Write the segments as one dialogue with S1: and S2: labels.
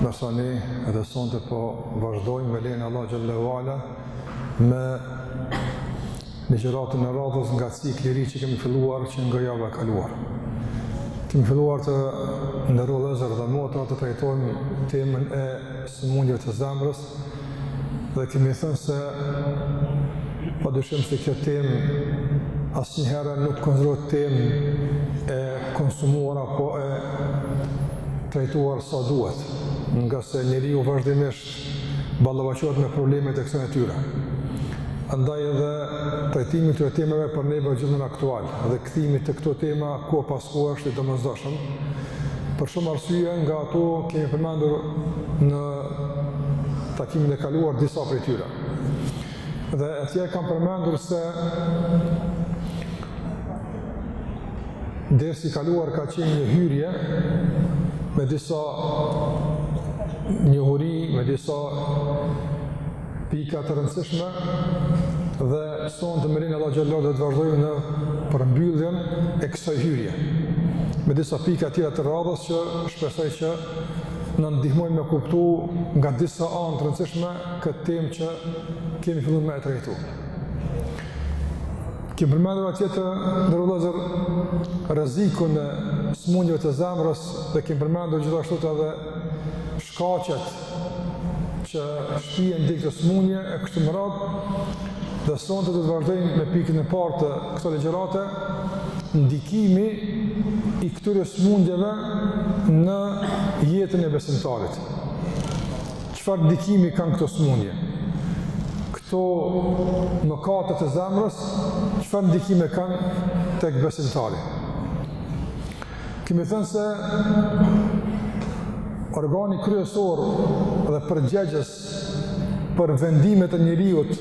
S1: Ndërsa ne edhe sonte po vazhdojmë me lejen e Allah Xhele ve Ala me ligjëratën e radhës nga cikli i ri që kemi filluar që nga java e kaluar. Kemi filluar të nderuar vëllezër dhe motra të trajtojmë temën e sëmundjeve të zemrës dhe kemi thënë se pa dyshim se kjo temë asnjëherë nuk konsiderohet temë e konsumuar apo e trajtuar sa duhet ngase njeriu vazhdimisht ballafaqohet me probleme të kësaj natyre andaj edhe trajtimi i këtyre temave për neve gjithmonë aktual dhe kthimi te këto tema kohë pas kohe është i domosdoshëm Për shumë arsye nga ato kemi përmendur në takimin e kaluar disa prej tyre. Dhe atje kam përmendur se dersi i kaluar ka qenë një hyrje me disa njohuri, me disa pika të rëndësishme dhe sonte me lejen e Allah Xhele ve Ala do të vazhdojmë në përmbylljen e kësaj hyrje me disa pika tjera të radhës që shpresoj që na ndihmojnë me kuptu nga disa anë të rëndësishme këtë temë që kemi fillu me e trajtu. Kemi përmendur atje të nderuar vëllezër rrezikun e smundjeve të zemrës dhe kemi përmendur gjithashtu edhe shkaqet që shpien te këto smundje e kështu me radhë. Dhe sonte do të vazhdojmë me pikën e parë të kësaj ligjërate, ndikimi i këtyre sëmundjeve në jetën e besimtarit. Çfarë ndikimi kanë këto sëmundje? Këto mëkate të zemrës, çfarë ndikime kanë tek besimtari? Kemi thënë se organi kryesor dhe përgjegjës për vendimet e njeriut,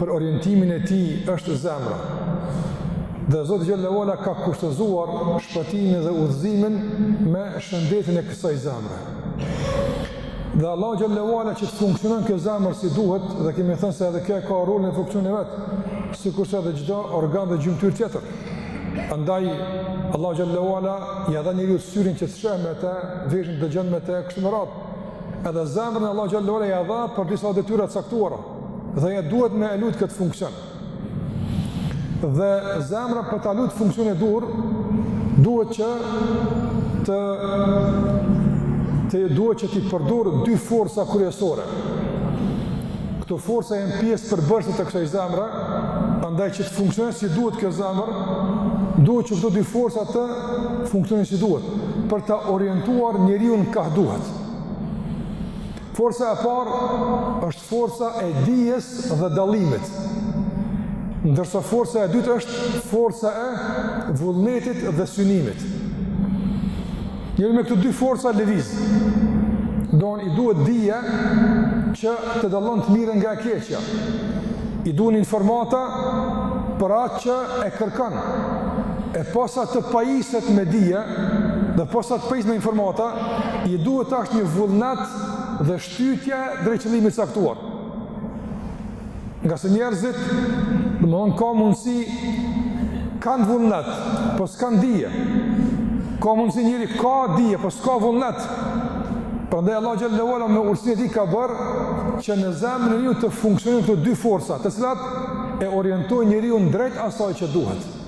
S1: për orientimin e tij, është zemra. Dhe Zoti Xhele ve Ala ka kushtëzuar shpëtimin dhe udhëzimin me shëndetin e kësaj zemre. Dhe Allah Xhele ve Ala që të funksionon kjo zemër si duhet, dhe kemi thënë se edhe kjo e ka rolin e funksionin e vet, sikurse edhe çdo organ dhe gjymtyrë tjetër. Andaj, Allah Xhele ve Ala, ia dha njeriut syrin që të sheh me te, veshin të dëgjon me te, kështu me radhë. Edhe zemrën Allah Gjallahu Ala i adha për disa detyra të caktuara, dhe ajo duhet me e lujt këtë funksion. Dhe zemra për ta lujt funksionin e duhur, duhet që të, të duhet që t'i përdor dy forca kryesore. Këto forca janë pjesë përbërëse të kësaj zemre, Andaj që të funksionojë si duhet kjo zemër, duhet që këto dy forca të funksionojnë si duhet, për ta orientuar njeriun kah duhet. Forca e parë është forca e dijes dhe dallimit, ndërsa forca e dytë është forca e vullnetit dhe synimit. Njeriu me këto dy forca lëviz. Donë i duhet dije që të dallon të mirën nga e keqja. I duhen informata për atë që e kërkon. E posa të pajiset me dije dhe posa të pajiset me informata, i duhet tash një vullnet dhe shtytje drejt qëllimit të caktuar. Ngase njerëzit, domethënë ka mundësi kanë vullnet, po s'kanë dije. Ka mundësi njeriu ka dije, po s'ka vullnet. Prandaj Allahu xhelle ve ala me urtësinë e tij ka bërë që në zemrën e njeriut të funksionojnë këto dy forca, të cilat e orientojnë njeriun drejt asaj që duhet.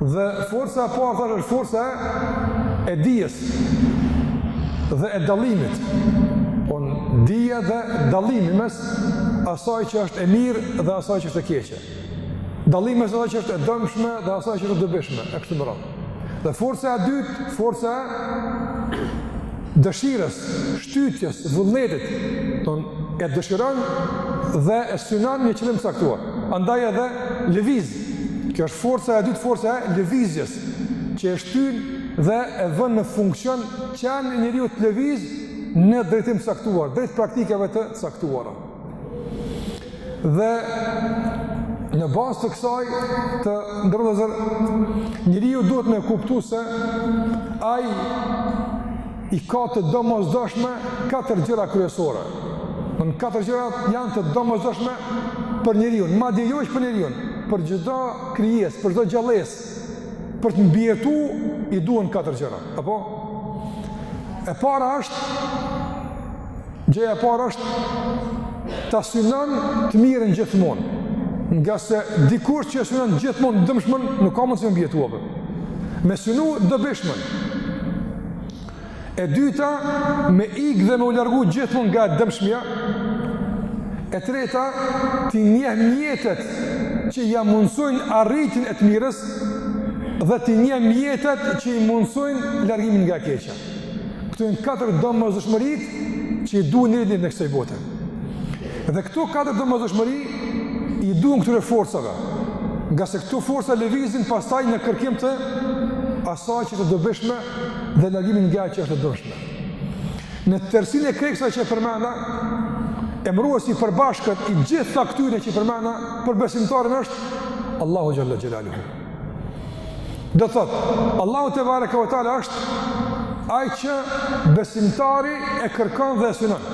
S1: Dhe forca e parë thashë është forca e dijes dhe e dallimit. Don dija dhe dallimi mes asaj që është e mirë dhe asaj që është e keqe. Dallimi mes asaj që është e dëmshme dhe asaj që është e dobishme, e kështu me radhë. Dhe forca e dytë, forca e dëshirës, shtytjes, vullnetit, don e dëshiron dhe e synon një qëllim të caktuar. Andaj edhe lëviz. Kjo është forca e dytë, forca e lëvizjes, që e shtyn dhe e vën në funksion qenien e njeriut të lëviz në drejtim të caktuar, drejt praktikave të caktuara. Dhe në bazë të kësaj të nderuar vëllezër, njeriu duhet me kuptu se ai i ka të domosdoshme katër gjëra kryesore. Në në katër gjëra janë të domosdoshme për njeriun, madje jo veç për njeriun, për çdo krijesë, për çdo gjallesë, për të mbijetu i duhen katër gjëra, apo? E para është gjëja e parë është ta synon të mirën gjithmonë. Ngase dikush që e synon gjithmonë dëmshmen nuk ka mundësi me mbijetu, apo. Me synu dobishmen. E dyta, me ik dhe me u largu gjithmonë nga dëmshmja. E treta, t'i njeh mjetet që ia mundësojnë arritjen e të mirës dhe t'i njeh mjetet që i mundësojnë largimin nga e keqja. Këto janë katër domosdoshmëritë që i duhen njeriut në kësaj bote. Dhe këto katër domosdoshmëri i duhen këtyre forcave. Ngase këto forca lëvizin pastaj në kërkim të asaj që është e dobishme dhe largimin nga ajo që është e dëmshme. Në tërësinë e krejt kësaj që përmenda, emëruesi i përbashkët i gjitha këtyre që i përmenda për besimtarin është Allahu xhalla xhelaluhu. Domethënë, Allahu te bareka ve teala është ai që besimtari e kërkon dhe e synon.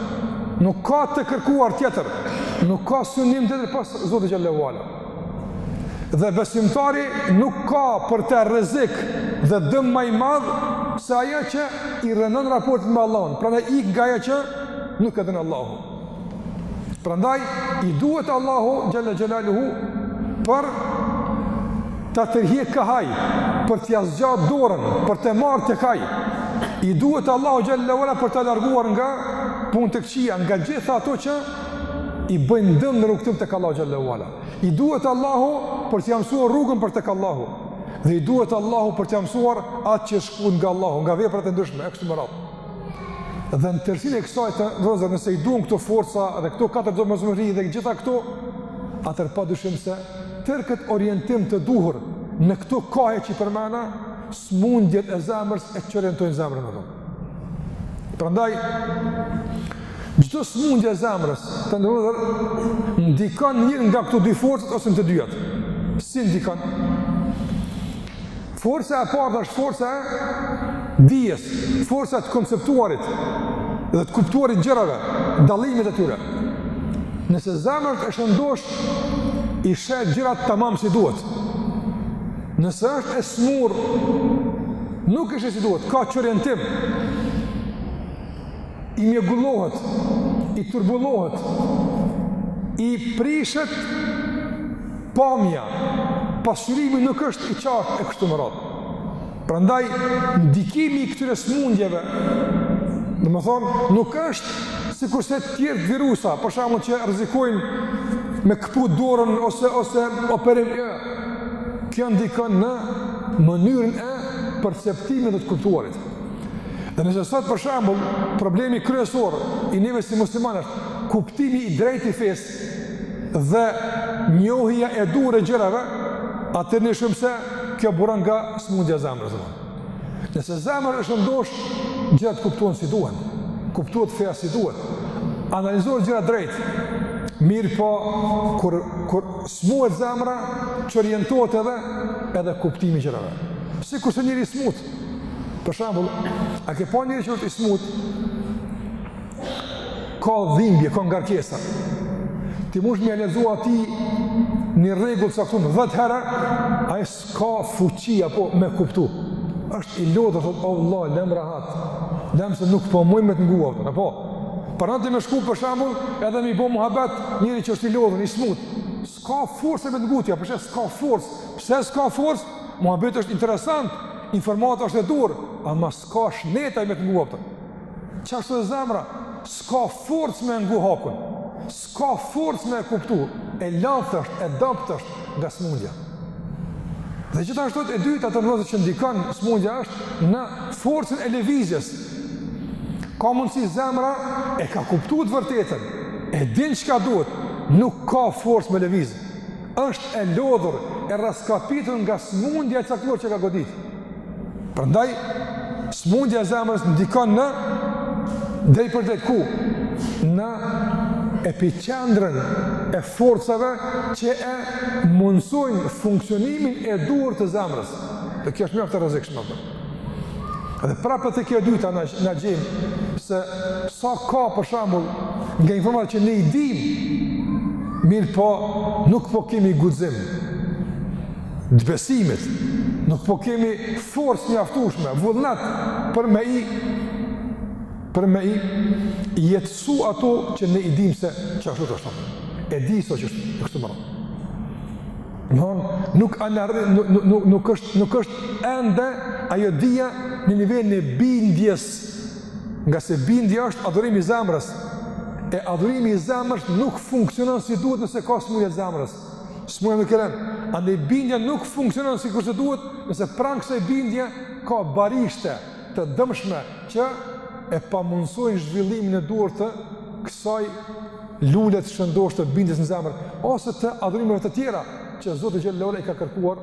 S1: Nuk ka të kërkuar tjetër, nuk ka synim tjetër pas Zotit xhalla ve ala. Dhe besimtari nuk ka për të, rrezik dhe dëm më i madh se ajo që i rënon raportin me Allahun. Prandaj ik nga ajo që nuk e don Allahu. Prandaj i duhet Allahu xhalla xhelaluhu për ta tërhjek kah ai, për t'ia zgjat dorën, për ta marrë tek ai. I duhet Allahu xhalla xhelaluhu për ta larguar nga punët e këqija, nga gjitha ato që i bëjnë dëm në rrugëtim tek Allahu xhalla ve ala. I duhet Allahu për t'ia mësuar rrugën për tek Allahu. Dhe i duhet Allahu për t'ia mësuar atë që e shkëput nga Allahu, nga veprat e ndryshme, e kështu me radhë. Dhe në tërësinë e kësaj, të nderuar, nëse i duhen këto forca dhe këto katër domosdoshmëri dhe gjitha këto, atëherë pa dyshim se tërë këtë orientim të duhur në këto kahe që i përmenda, smundjet e zemrës e çorientojnë zemrën në dhëmë. Prandaj, çdo smundje e zemrës, të nderuar, ndikon njërën nga këto dy forcat ose në të dyjat. Si ndikon? Forca e parë është forca e dijes, forca e të konceptuarit dhe të kuptuarit gjërave, dallimit të tyre. Nëse zemra është e shëndosh, i sheh gjërat tamam si duhet. Nëse është e smur, nuk i sheh si duhet, ka çorientim. I mjegullohet, i turbullohet, i prishet pamja, pasqyrimi nuk është i qartë e kështu me radhë. Prandaj, ndikimi i këtyre smundjeve, domethënë, nuk është sikurse tjerët virusa, për shembull që rrezikojnë me këput dorën ose, ose operim, kjo ndikon në mënyrën e perceptimit dhe të kuptuarit. Dhe nëse sot për shembull problemi kryesor i neve si muslimanë është kuptimi i drejtë i fesë dhe njohja e duhur e gjërave, atë ne shohim se kjo buron nga smundja e zemrës. Nëse zemra është e shëndosh, gjërat kuptohen si duhen, kuptohet feja si duhet, analizohen gjërat drejt, mirëpo, kur, kur smuhet zemra, çorientohet edhe, edhe kuptimi i gjërave. Sikurse njeri i smut, për shembull, a ke pa njeri që është i smut, ka dhimbje, ka ngarkesa, ti mush me ia lexu atij një rregull të caktum dhet herë, ai e S'ka fuqi apo me kuptu. Është i lodhë, thotë, o Allah, lem rehat. Lem se nuk po muj me të ngu, thotë, apo? Provoni ti me shku për shembull, edhe m'i bo muhabet njeri që është i lodhun, i smut. S'ka forcë me të ngu ty, pse s'ka forcë. Pse s'ka forcë? Muhabeti është interesant, informata është e dur, ama s'ka shnet ai me të ngu, thotë. Qashtu e zemra, s'ka forcë me ngu hakun. Ka forcë me e kuptu, e lodht është, e dobt është nga smundja. Dhe gjithashtu e dyta vëllezër që ndikon smundja është në forcën e lëvizjes. Ka mundësi zemra e ka kuptuar të vërtetën, e din çka duhet, nuk ka forcë me lëviz. Është e lodhur, e rraskapitur nga smundja e caktuar që e ka godit. Prandaj, smundja e zemrës ndikon drejtpërdrejt ku? Në epiqendrën e forcave që e mundësojnë funksionimin e duhur të zemrës. Dhe kjo është mjaft e rrezikshme. Dhe prapë te kjo e dyta na, na gjejmë se sa ka për shembull nga informata që ne i dim mirëpo nuk po kemi guxim të besimit, nuk po kemi forcë të mjaftueshme, vullnet për me i për me i jetësu ato që ne i dim se qashtu është. E di sa që është në kështu më rrëmë. Nëhon, nuk, anarri, nuk, nuk, nuk, është, nuk është ende ajo dija në nivelin e bindjes, ngase bindja është adhurim i zemrës, e adhurimi i zemrës nuk funksionon si duhet nëse ka smundje të zemrës. S'mujë me kërën. Andaj bindja nuk funksionon sikurse duhet, nëse pranë kësaj bindje ka barishte të dëmshme që e pamundsojnë zhvillimin e duhur të kësaj lule të shëndosh të bindjes në zemër, ose të adhurimeve të tjera që Zoti xhele ue ala i ka kërkuar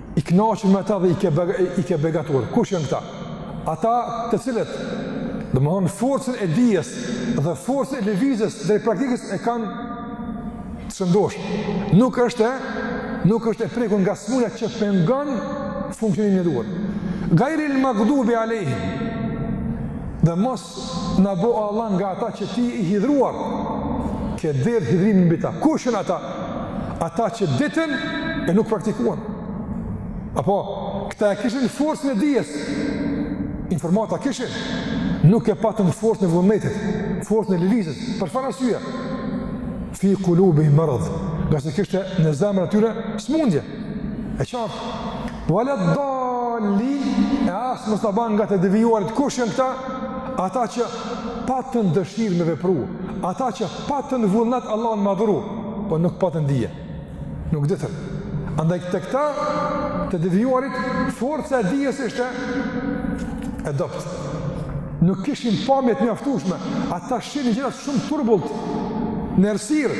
S1: i kënaqur me ta dhe i ke i ke begatuar. Kush janë këta? Ata të cilët domethon forcën e dijes dhe forcën e lëvizjes drejt praktikës e kanë të shëndosh. Nuk është e nuk është e prekur nga smundja që pengon funksionimin e duhur. Gajril magdubi alejhim. Dhe mos Na bo o Allah nga ata që ti je i hidhruar, ke derdh hidhrimin mbi ta. Kush janë ata? Ata që ditën e nuk praktikuan. Apo, këta e kishin forcën e dijes. Informata kishin. Nuk e patën forcën e vullnetit, forcën e lëvizjes. Për çfarë arsye? Fi kulubihim meredh. Ngase kishte në zemrat e tyre smundje. E qartë. Wala dallin e as mos t'na ban nga të devijuarit kush janë këta? Ata që patën dëshirë me vepru, ata që patën vullnet Allahun me adhuru, po nuk patën dije, nuk ditën. Andaj te këta të devijuarit, forca e dijes ishte e dobët. Nuk kishin pamje të mjaftueshme, ata shihnin gjërat shumë turbullt, në errësirë,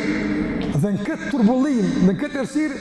S1: dhe në këtë turbullim, në këtë errësirë,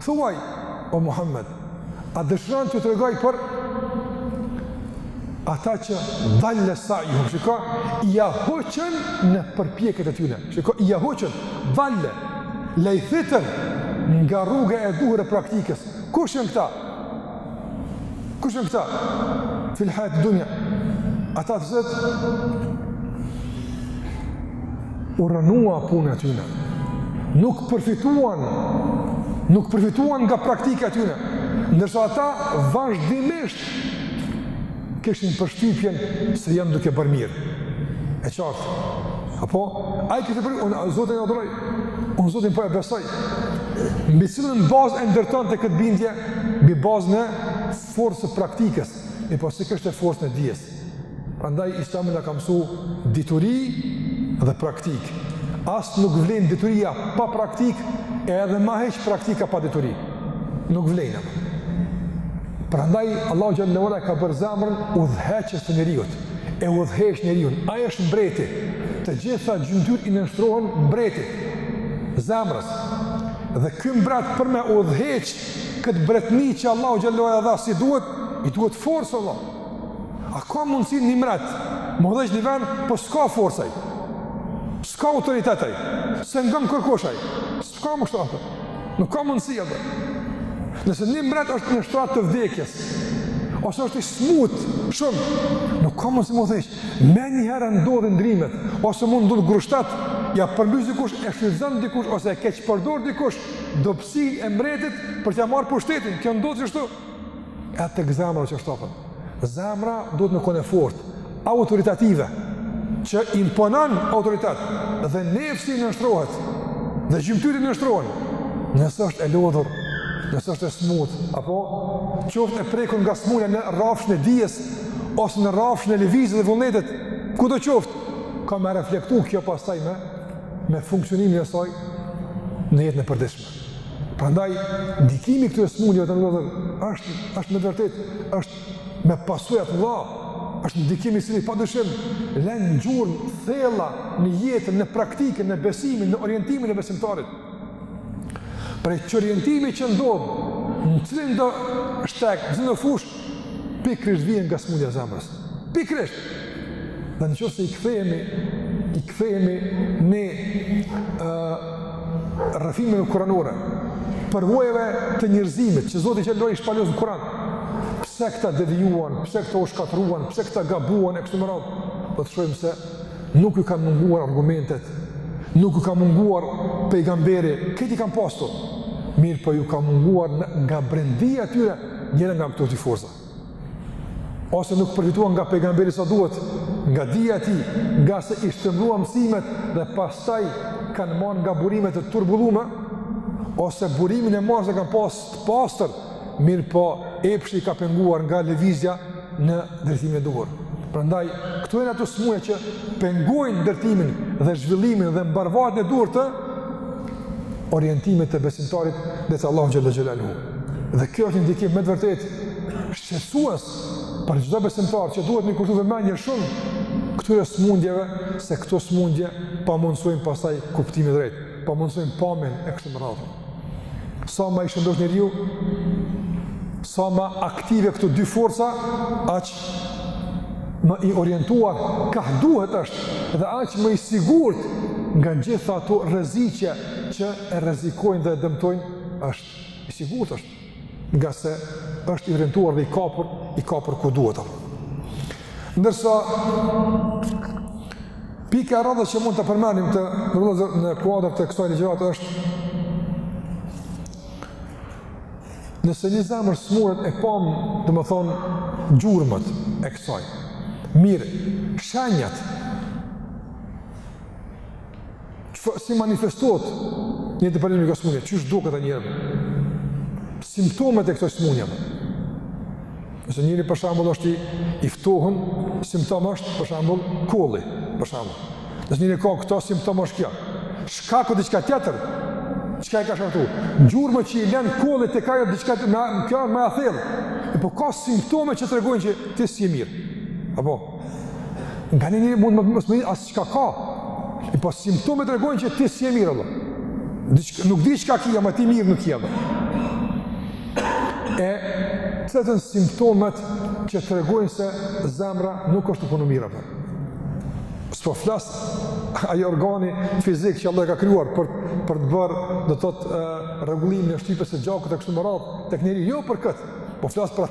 S1: Thuaj, o Muhammed, a dëshiron t'ju tregoj për ata që dalle sa'juhum, çka ia huqën në përpjekjet e tyne, çka ia huqën, dalle, lajthitën nga rruga e duhur e praktikës, kush janë këta? Kush janë këta? Fil hayat dunya. Ata të cilët u rrënua puna e tyne. Nuk përfituan nuk përfituan nga praktika e tyne. Ndërsa ata vazhdimisht kishin përshtypjen se janë duke bërë mirë. E qartë. Apo ai kishte për unë Zotin e adhuroj. Unë Zotin po e besoj. Mbi cilën bazë e ndërtonte këtë bindje? mbi bazën e forcës së praktikës, mirëpo s'e kishte forcën e dijes. Prandaj, islami na ka mësu dituri dhe praktikë. As nuk vlen dituria pa praktikë, e edhe ma hiç praktika pa dituri. Nuk vlen. Prandaj, Allahu xhel-le ue ala e ka bërë zemrën udhëheqës të njeriut, e udhëheq njeriun. Ajo është mbreti, të gjitha gjymtyrët i nënshtrohen mbretit, zemrës. Dhe ky mbret për me udhëheq këtë mbretni që Allahu xhel-le ue ala ia dha si duhet, i duhet forcë Allah. A ka mundësi një mbret me udhëheq një vend, po s'ka forcë ai. S'ka autoritet ai. S'e ngon kërkush ai. S'ka më kështu atë. Nuk ka mundësi atë. Nëse një mbret është në shtrat të vdekjes, ose është i smut, shumë, nuk ka mundësi me udhëheq. Menjëherë ndodhin ndrimet ose mund ndodh grusht shtet, ia përmbys dikush, e shfrytëzon dikush ose e keqpërdor dikush dobësinë e mbretit për t'ia marrë pushtetin. Kjo ndodh qështu. Edhe tek zemra qashtu bën. Zemra duhet me kon e fortë, autoritative, që imponon autoritet dhe nefsi nënshtrohet dhe gjymtyrët nënshtrohen. Nëse është e lodhur, nëse është e smut, apo qoftë e prekur nga smundja në rrafshin e dijes, ose në rrafshin e lëvizjes së vullnetit, kudo qoftë, ka me reflektu kjo pastaj me me funksionimin e saj në jetën e përditshme. Prandaj ndikimi i këtyre smundjeve të ndodhur, është është me të vërtetë, është me pasoja të mëdha, është ndikimi i cili padyshim lën gjurmë thella në jetën, në praktikën, në besimin, në orientimin e besimtarit. Pra çorientimi që ndodh në cilindo shteg, në cilëndo fushë, pikërisht vjen nga smundja e zemrës. Pikërisht. Dhe në qoftë se i kthehemi, i kthehemi ë rrëfimeve kuranore, përvojave të njerëzimit, që Zoti xh.sh. i shpalos në kuran, pse këta devijuan, pse këta u shkatërruan, pse këta gabuan e kështu me radhë, do të shohim se nuk ju kanë munguar argumentet, nuk ju ka munguar pejgamberi, këto i kanë pasur, mirëpo ju ka munguar në, nga brendia e tyre, njëra nga këto dy forca. Ose nuk përfituan nga pejgamberi sa duhet, nga dija e tij, nga se i shtrembëruan mësimet dhe pastaj kanë marrë nga burime të turbulluara, ose burimin e marrë e kanë pas të pastër, mirëpo epshi i ka penguar nga lëvizja në drejtimin e duhur. Prandaj këtu janë ato sëmundje që pengojnë ndërtimin dhe zhvillimin dhe mbarëvajtjen e duhur të orientimit të besimtarit drejt Allahut xhel-le xhelaluhu. Dhe kjo është një ndikim me të vërtetë shqetësues për çdo besimtar që duhet me i kushtu vëmendje shumë këtyre sëmundjeve se këto sëmundje pamundësojnë pastaj kuptimin e drejtë, pamundësojnë pamjen e kështu me radhë. Sa ma i shëndoshë njeriu, sa ma aktive këto dy forca, aq më i orientuar kah duhet është dhe aq më i sigurt nga gjitha ato rreziqe që e rrezikojnë dhe e dëmtojnë është i sigurt është ngase është i orientuar dhe i kapur, i kapur ku duhet apo. Ndërsa pika e radhës që mund ta përmendim vëllezër në kuadër të kësaj ligjërate është nëse një zemër smuret e pamë domethënë gjurmët e kësaj mirë, shenjat Çfarë, si manifestohet një të përgjithë nga smunja? Qysh do ta njohë njeri? Simptomet e kësaj smundje. Nëse njeri për shembull është i, i ftohun, simptom është për shembull kolli, për shembull. Nëse njeri ka këto simptom është kjo. Shkaku është diçka tjetër? Çka e ka shkaktu? Gjurmët që i len kolli është krejt diçka tjetër, kjo është ma e thellë. E po ka simptome që tregojnë që ti s'je mirë. Apo? Nganjëherë njeri mund mos me Çka ka? E po simptomet tregojnë që ti s'je mirë apo? Diçka nuk di çka ke, ama ti mirë nuk je. E këto simptomat që tregojnë se zemra nuk është tu punu mirë apo. S'po flas ai organi fizikë që Allahu e ka krijuar për, për të bërë do të thotë rregullimin e shtypjes së gjakut e kështu me radhë tek njeriu, jo për këtë, po flas për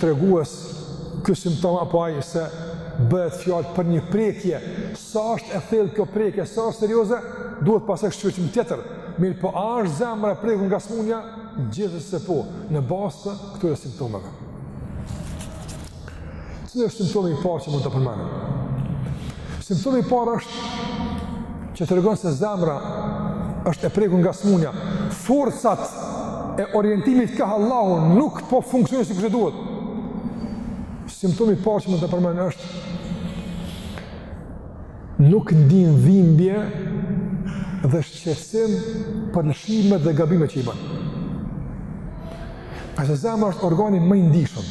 S1: tregues ky simptom apo ai se bëhet fjalë për një prekje, sa është e thellë kjo prekje, sa është serioze, duhet pastaj shqyrtim tjetër, mirëpo a është zemra e prekur nga smunja, gjithsesi po, në bazë të këtyre simptomeve. Cili është simptomi i parë që mund ta përmendim? Simptomi i parë është që tregon se zemra është e prekur nga smunja, forcat e orientimit kah Allahu nuk po funksionojnë sikurse duhet. Simptomi parë që mund ta përmend është nuk ndin dhimbje dhe shqetësim për lëshimet dhe gabimet që i bën. Ngase zemra është organi më i ndishëm.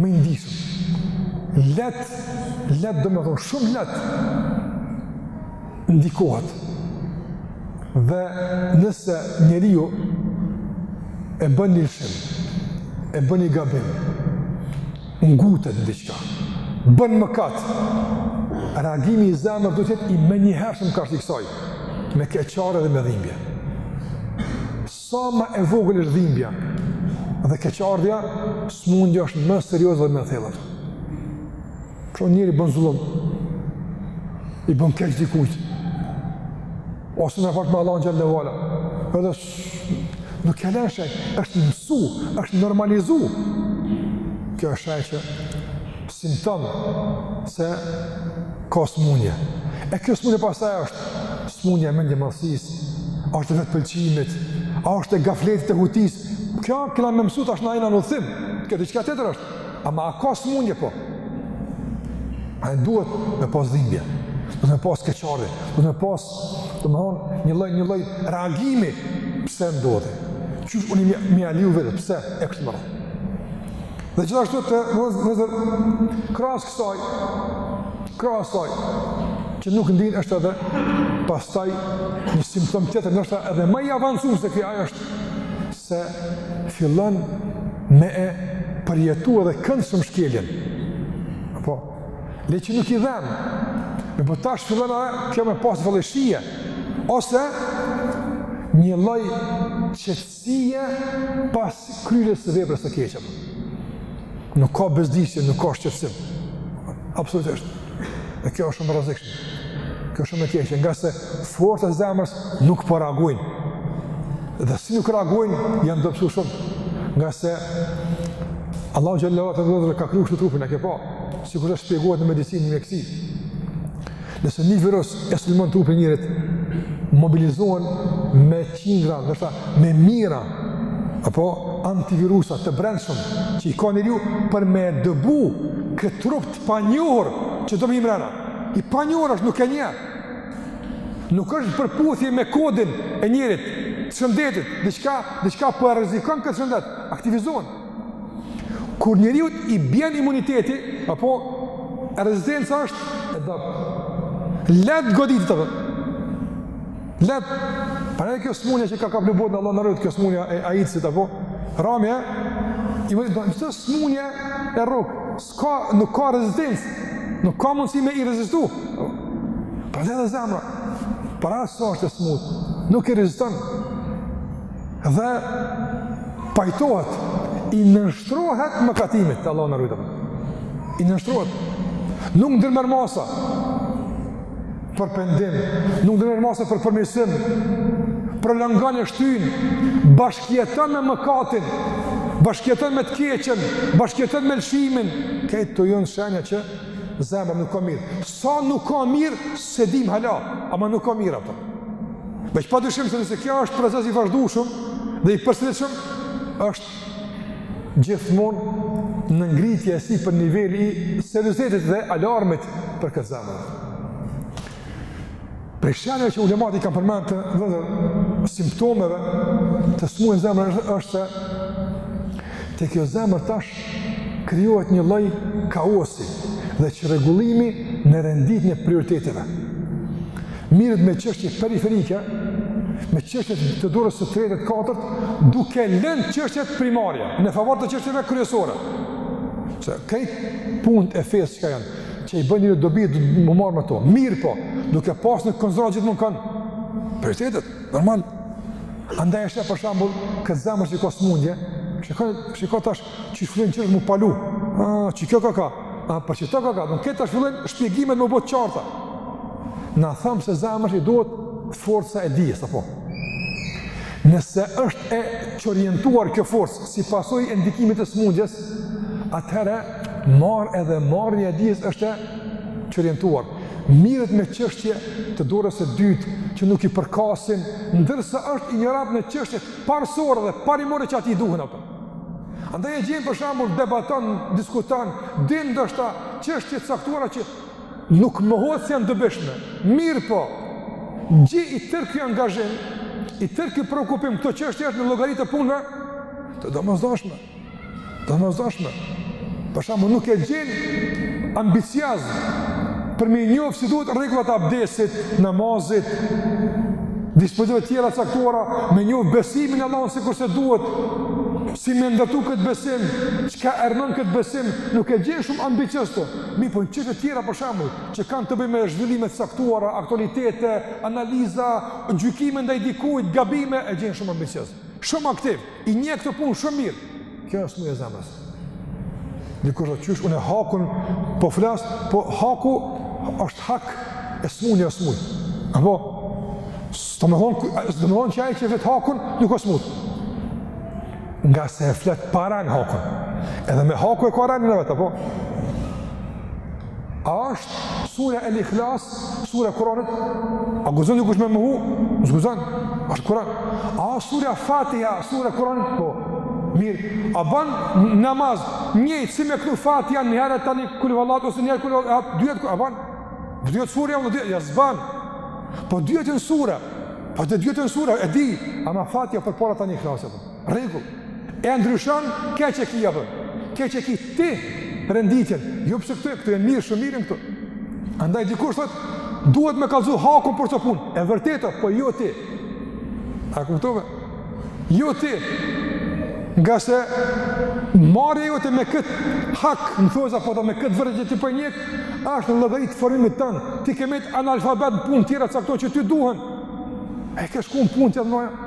S1: Më i ndishëm. Lehtë, lehtë domethënë, shumë lehtë, ndikohet. Dhe nëse njeriu e bën një lëshim, e bën një gabim, ngutet diçka, bën mëkat, reagimi i zemrës do të jetë i menjëhershëm karshi kësaj, me keqardhje dhe me dhimbje. Sa ma e vogël është dhimbja dhe keqardhja, smundja është më serioze dhe më e thellë. Kështu njeriu bën zullum, i bën keq dikujt, ose në raport me Allahun xhelle ve ala, edhe Nuk ja len shej, është i mësu, është normalizu. Kjo është shej që simptom se ka smunje. E kjo smunje pastaj është smunje e mendjemadhësisë, a është e vetëpëlqimit, a është e gafletit e hutisë. Kjo kena me mësu tash në ajna në thim, kjo diçka tjetër është, ama a ka smunje po? A e duhet me pas dhimbje, duhet me pas keqardhje, duhet me pas Domethënë, një lloj, një lloj reagimi, pse ndodhi? Qysh unë mi, mi leju vetit, pse e kështë mëra? Dhe gjithashtu vëllezër, krahas kësaj, krahas kësaj, që nuk ndin është edhe pastaj një simptom tjetër, ndoshta edhe më i avancum se ky, ai është, se fillon me e përjetu edhe këndshëm shkeljen. Apo? Le që nuk i vjen. Më po tash fillon edhe kjo me pas vëllëshije. Ose një lloj qetësie pas kryerjes së veprës së keqe. Nuk ka bezdisje, nuk ka shqetsim. Absolutisht. Dhe kjo është shumë rrezik. Kjo shumë e keqe, ngase forcat e zemrës nuk po reagojnë. Dhe si nuk reagojnë, janë dobësu shumë. Ngase Allahu xhele ve ala ka kriju kështu trupin, a ke pa, sikur shpjegohet në medicinë në mjekësi. Nëse një virus e sulmon trupin e njeriut, mobilizohen me qindra, ndoshta me mijëra, apo antivirusa të brendshëm që i ka njeriu për me e dëbu këtë trup panjohur që do me hi mrena. I panjohur është, nuk e njeh. Nuk është përputhje me kodin e njeriut, të shëndetit, diçka, diçka po e rrezikon këtë shëndet, aktivizohen. Kur njeriut i bjen imuniteti, apo rezistenca është e dobët, lehtë goditet. Lehtë, prandaj kjo smunja që ka kaplu botën, Allahu na ruajt, kjo smunja e aidsit, apo, ramja e imunitetit, nëse smunja e rëtë, S'ka, nuk ka rezistencë, nuk ka mundësi me i rezistu. Pra edhe zemra, përderisa është e smutë, nuk i reziston. Dhe pajtohet, i nënshtrohet mëkatimit, Allahu na rujt. I nënshtrohet, nuk ndërmerr masa. për pendim, nuk ndërmerr masa për përmirësim, prolongon e shtyn, bashkjeton me mëkatin, bashkjeton me të keqen, bashkjeton me lëshimin, këto janë shenja që zemra nuk ka mirë. Sa nuk ka mirë, s'e dimë hala, ama nuk ka mirë ato. Veç pa dyshim se nëse kjo është proces i vazhdueshëm dhe i përsëritshëm, është gjithmonë në ngritje e sipër niveli i seriozitetit dhe alarmit për këtë zemër. Prej shenjave që ulemat i kanë përmend të veçër simptomeve të smunë zemrën është se te kjo zemër tash krijohet një lloj kaosi dhe çrregullimi në renditjen e prioriteteve. Mirret me çështje periferike, me çështje të dorës së tretë, të katërt, duke lënë çështjet primare, në favor të çështjeve kryesore. Se krejt punët e fesë çka janë, që i bëjnë dobi, duhet me u marrë me to. Mirëpo, duke pasë në konsideratë gjithmonë kanë prioritetet, normal. Andaj e sheh për shembull, këtë zemër që ka sëmundje, që ka, shiko tash, Që shfillojnë qartë mu palu, a, që kjo ka ka, a, për që të ka ka, në këta shfillojmë shpjegimet më të qarta. Ne thamë se zemrës i duhet forca e dijes, apo. Nëse është e çorientuar kjo forcë, si pasojë e ndikimit të smundjes, atëherë marrë edhe marrja e dijes është e çorientuar. Merret me çështje të dorës së dytë, që nuk i përkasin, ndërsa është injorant në çështje parësore dhe parimore që atij i duhen, ato. Andaj e gjen për shembull, debaton, diskuton, din ndoshta çështje të caktuara që nuk mohohet se janë dobishme. Mirëpo, gji i tërë ky angazhim, i tërë ky preokupim, këto çështje është në llogari të punëve të domosdoshme, domosdoshme. Për shembull, nuk e gjen ambicioz për me njohë si duhet rregullat e abdesit, namazit, dispozitat tjera caktuara, me njohë besimin në Allahun sikur se duhet, si me ndërtu këtë besim, çka e rrënon këtë besim, nuk e gjen shumë ambicioz të. Mirëpo çështje të tjera për shembull, që kanë të bëjnë me zhvillime të caktuara, aktualitete, analiza, gjykime ndaj dikujt, gabime e gjen shumë ambicioz. Shumë aktiv, i njeh këto punë shumë mirë. Kjo është smuj e zemrës. Dikush, o qysh, unë hakun po flas, po haku është hak e smuja o smuj. Apo, s'do me thonë, s'do me thonë që ai që flet hakun, nuk është smut. Ngase e flet para në hakun. Edhe haku e ka renin e vet, apo? A është surja El Ikhlas sure e Kur'anit? A guxon dikush me mohu? Nuk guxon. Është Kur'an. A është surja Fatiha sure e Kur'anit? Po. Mirë, a ban namaz njejtë si me knu Fatihanë një herë tani Kul huvallahun ose një herë Kul huvallahun, a duhet a ban? Do të surja apo do të ja s'ban? Po dyjat janë sure. Po të dyjat janë sure, e di, ama Fatiha përpara tani Ikhlasi. Rregull. E ndryshon keq e ki apo? Keq e ki ti renditjen. Jo pse këto, këto janë mirë, shumë mirë këto. Andaj dikush thot, duhet me kallzu hakun për to punë. E vërtetë, po jo ti. A kuptove? Jo ti. Ngase marrja jote me kët hak, në thonjëza po tho me kët vërtetë që ti po e ndjek, është në llogari t'formimit tan. Ti ke met analfabet n'punë tjera caktume që ty t'duhen. E ke shku n'punë tjetër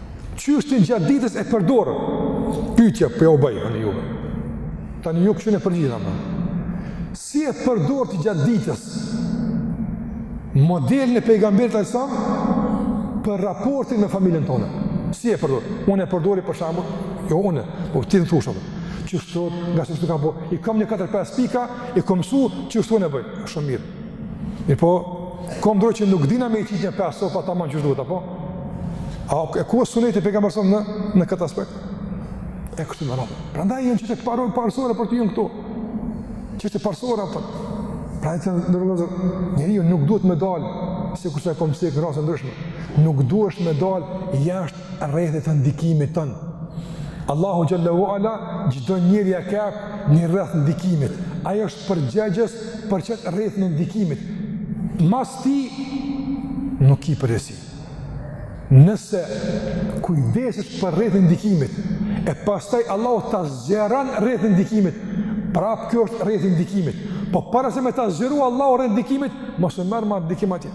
S1: Qysh ti gjatë ditës e përdor? Pyetje po ja u baj unë juve. Tani ju kshu m'përgjigjuni. Si e përdor ti gjatë ditës? Modelin e pejgamberit alejhi selam për raportin me familjen tonë. Si e përdor? Unë e përdori për shembull? Jo, unë. Po, ti të thushë, anë. Qysh të thotë, nga se shtu kam po, i kam nja 4-5 pika, i kom su, qyshtu unë e bëj. Shumë mirë. Mirëpo, kom dro që nuk dina me i qitë një pesë sopa tamam qysh duhet, apo? A e ko sunet i pejgamberit s.a.s. në, në këtë aspekt? E kështu me rrëmë. Prandaj janë çështje paru, parësore por t'u jenë këtu. Çështje parësore, po. Pra e të nderuar, njeriu nuk duhet me dalë, sikurse e kom cek në raste ndryshme, nuk duhet me dalë jashtë rrethit të ndikimit tënd. Allahu Xhel-le ue Ala çdo njeri ja ka jep një rreth ndikimit. Ai është përgjegjës për qët rrethin e ndikimit. Mas tij nuk ki përgjegjësi. Nëse kujdesesh për rrethin e ndikimit, e pastaj Allahu ta zgjeron rrethin e ndikimit, prapë kjo është rrethi i ndikimit. Po para se me ta zgjeru Allahu rrethin e ndikimit, mos e merr ma at ndikim atje.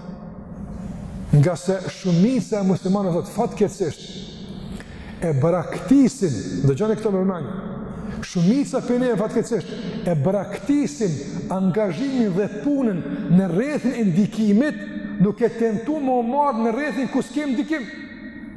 S1: Ngase shumica e muslimanëve sot fatkeqësisht e braktisin, dëgjoni këtë moment. Shumica prej neve fatkeqësisht e braktisim angazhimin dhe punën në rrethin e ndikimit, duke tentu me u marrë në rrethin ku s'kem ndikim.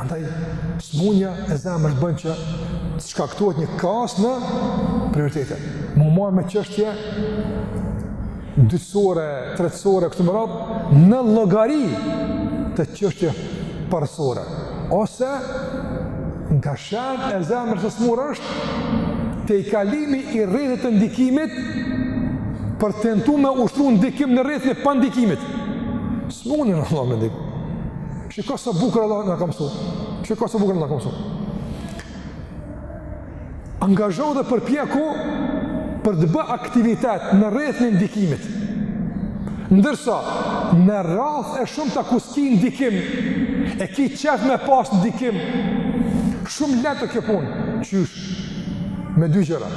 S1: Andaj, smunja e zemrës bën që të shkaktohet një kaos në prioritete. Me u marrë me çështje dytësore, tretësore, katërore, në llogari të çështjeve parësore. Ose, nga shenjat e zemrës së smurë është, tejkalimi i rrethit të ndikimit, për të tentu me ushtru ndikim në rrethin e pandikimit. S'muj, vallahi, me ndiku. Shiko sa bukur Allah na ka mësuar. Shiko sa bukur Allah ka mësuar. Angazhohu dhe përpiqu për të bë aktivitet në rrethin e ndikimit. Ndërsa, në rrathë e shumtë ku s'ki ndikim, e ki qejf me pas ndikim, shumë lehtë o kjo punë, qysh, me dy gjëra.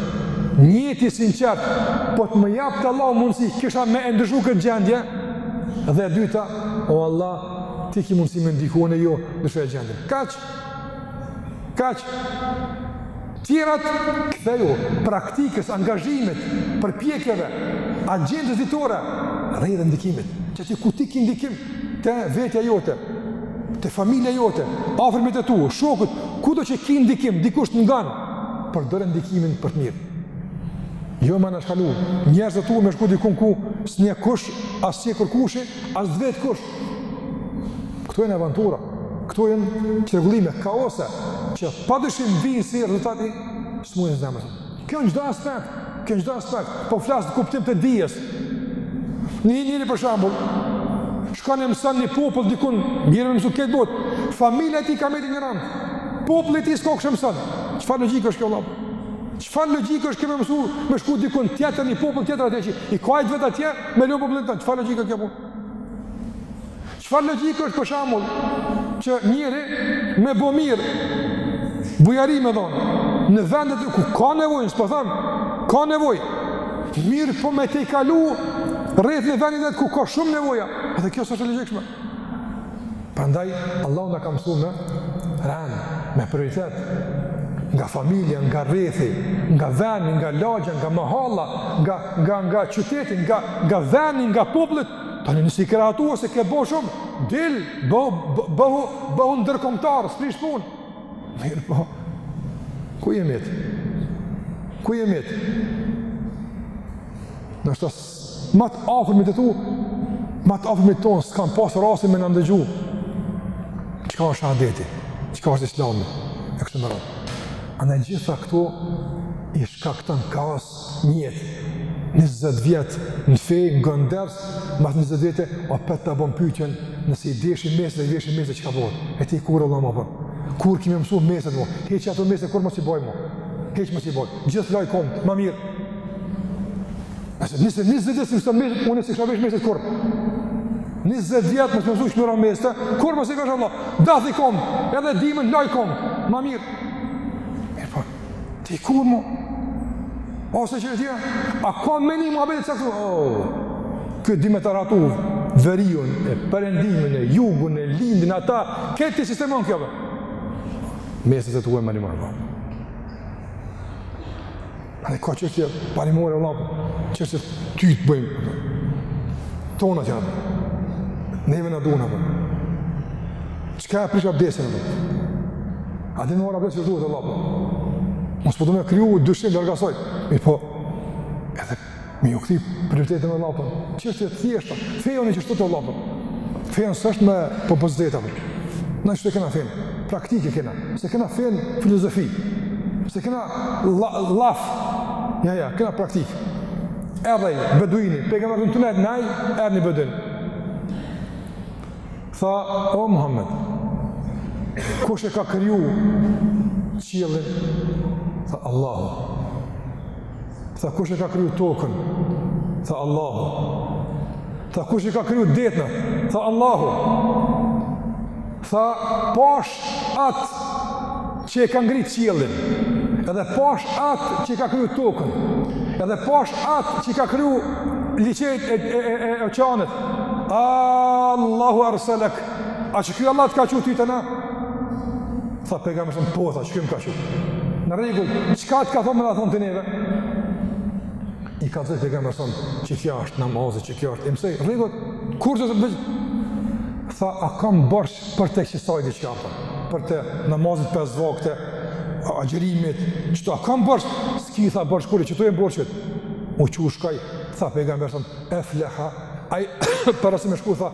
S1: Nijeti i sinqertë, po të më japte Allahu mundësi, kisha me e ndryshu këtë gjendje, dhe e dyta, o Allah, ti ki mundësi me ndiku, ndryshoje gjendjen. Kaq, kaq, tjerat kthehju, praktikës, angazhimit, përpjekjeve, agjendës ditore, rrethit të ndikimit, qatje ku ti ki ndikim te vetja jote, te familja jote, afrmit e tu, shokët, kudo që ki ndikim, dikush të ngon, përdore ndikimin për të mirë. Jo me anashkalu njerëzit e tu me shku dikun ku, s'të njeh kush, as je kërkushi, As të vet kush. Këto janë avantura, këto janë çrregullime, kaose, që pa dyshim vijnë si rezultat i smunjes së zemrës. Kjo në gjdo aspekt, kjo në gjdo aspekt, po flas në kuptim të dijes. Një njeri për shembull, shkon e mëson një popull dikun, mirë me mësu këtë botë, familja e tij kijameti në rend, popullin e tij s'ko kush e mëson, çfarë logjike është kjo vlla? Çfarë logjike është kjo me mësu, me shku dikun tjetër, një popull tjetër atje që i ka të vetët atje, Me lënë popullin tonë, çfarë logjike kjo punë? Çfarë logjike është për shambull që njeri me bo mirë, bujari me dhonë, në vendet ku ka nevojë, s'po thom, ka nevojë, mirëpo me tejkalu rreth në vendet ku ka shumë nevoja, edhe kjo s'është logjikshme. Prandaj Allahu na ka mësuar me ren, me prioritet nga familja, nga rrethi, nga vendi, nga lagja, nga mahalla, nga nga nga qyteti, nga nga vendi, nga populli. Tani nëse je rehatuar se ke bo shumë, dil, bëhu bëhu bëhu ndërkombëtar, s'prish punë. Mirëpo. Ku jemi? Ku jemi? Ndoshta Ma të afërmit e tu, ma të afërmit tonë, s'kanë pasë rastin me na ndëgju. Çka është adeti? Çka është islami? E kështu me radhë. Andaj gjitha këto, i shkakton kaos. Një jetë, njëzet vjet në fe, ngon ders, mas njëzet vjete, opet ta bon pytjen, nëse i deshi mestet edhe i veshi mestet çka bon? E ti kur e lëmë apër? Kur ki me m'i mësu mestet mu? Heqi ato meste, kurrë mos i baj mo? Hiç mos i baj. Gjithë laj komët, ma mirë, Nëse njëzet vjet s'i mëson mestet, unë s'i kisha vesh mestet kurrë. Njëzet vjet më sëmë su shmira mestet, kurrë mos i kësha Allah, dathi kom, edhe dimën laj kom, ma mirë. Mirëpo, ti kur mu? Ose çështje tjera, a ka me një më abetit se kësha? O, këtë dimë të ratu, veriun, e perëndimin, e jugun, e lindjen, ata, këtë të sistemon kjo, për. Mestet e tua më një marë, për. Ani ka çështje parimore, Allah, çështje ty të bojnë, tonat janë, neve na duhen, për. çka e prish abdesin, për. a din me marrë abdesin duhet, Allah, për. mos po të me kriju dyshim, largasoj, mi po, edhe Me ju kthy prioriteteve, vllazën, është e thjeshtë, feja jonë kështu, vllazën. Feja jonë s'është me po pëzdeta, për. na e kena fenë praktike kena, s'e kena fenë filozofi, s'e kena lla, llaf, jo, jo, kena praktike. Erdhi beduini, Pejgamberi tu nejtë, erdh një beduin. Tha, o Muhammed, kush e ka kriju qiellin? Tha, Allahu. Tha kush e ka kryu tokën? Tha Allahu. Tha kush i ka kriju detna? Tha Allahu. Tha pash atë që e ka ngrit qiellin, edhe pash atë që e ka kryu tokën, edhe pash atë që i ka kriju liqejt e, e, e, e oqeanet. Allahu arsalak, A Allahu të ka çu ty te na? Tha pejgamberi, po, tha, më ka çu. Në rregull, çka të ka thonë me na thonë ti neve? I kallzoi pejgamberi, që kjo është namazit, që kjo është imsej, rregull, kur që të bëgjë? Tha, a kam borxh prej kësaj diçka? Prej namazit pesë vakte, agjërimit, qëto a kam borxh? S'ki, tha, borxh kuri, që të e bërshit? U çu shkoi, tha pejgamberi, efleha, ai, para se me shku, tha,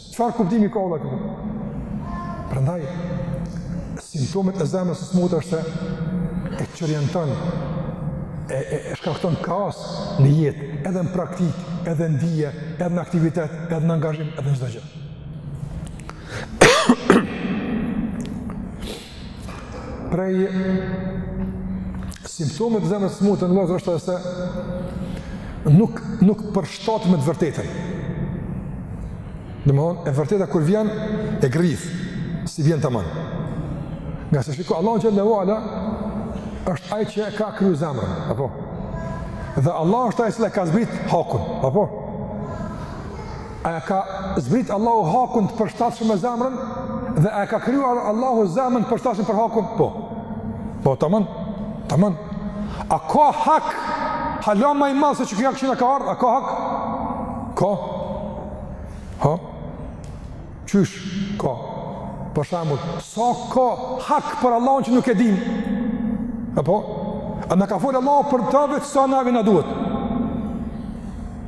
S1: Çfarë kuptimi ka vëllai këtu? Prandaj simptomet e zemrës së smutë është se e çorienton e, e, e shkakton kaos në jetë, edhe në praktikë, edhe në dije, edhe në aktivitet, edhe në angazhim, edhe në çdo gjë. Prej simptomeve të zemrës smutë, vllezër është edhe se nuk, nuk përshtatet me të vërtetën. Domethonë, e vërteta kur vjen, e grith, s'i vjen tamam. Ngase shiko, Allahu xhelle ue ala, është ai që ka kriju zemrën, apo? Dhe Allah është ai i cili e ka zbrit hakun, apo? A e ka zbrit Allahu hakun të përshtatshëm me zemrën? Dhe a e ka krijuar Allahu zemrën të përshtatshëm për hakun? Po. Po tamam. Tamam. A ka hak? Hala më i madh se çka neve na ka ardhur, a ka hak? Ka. Ha? Qysh ka? Për shembull, sa ka hak për Allahun që nuk e dim? Apo? A na ka folë Allahu për veti sa na vjen duhet?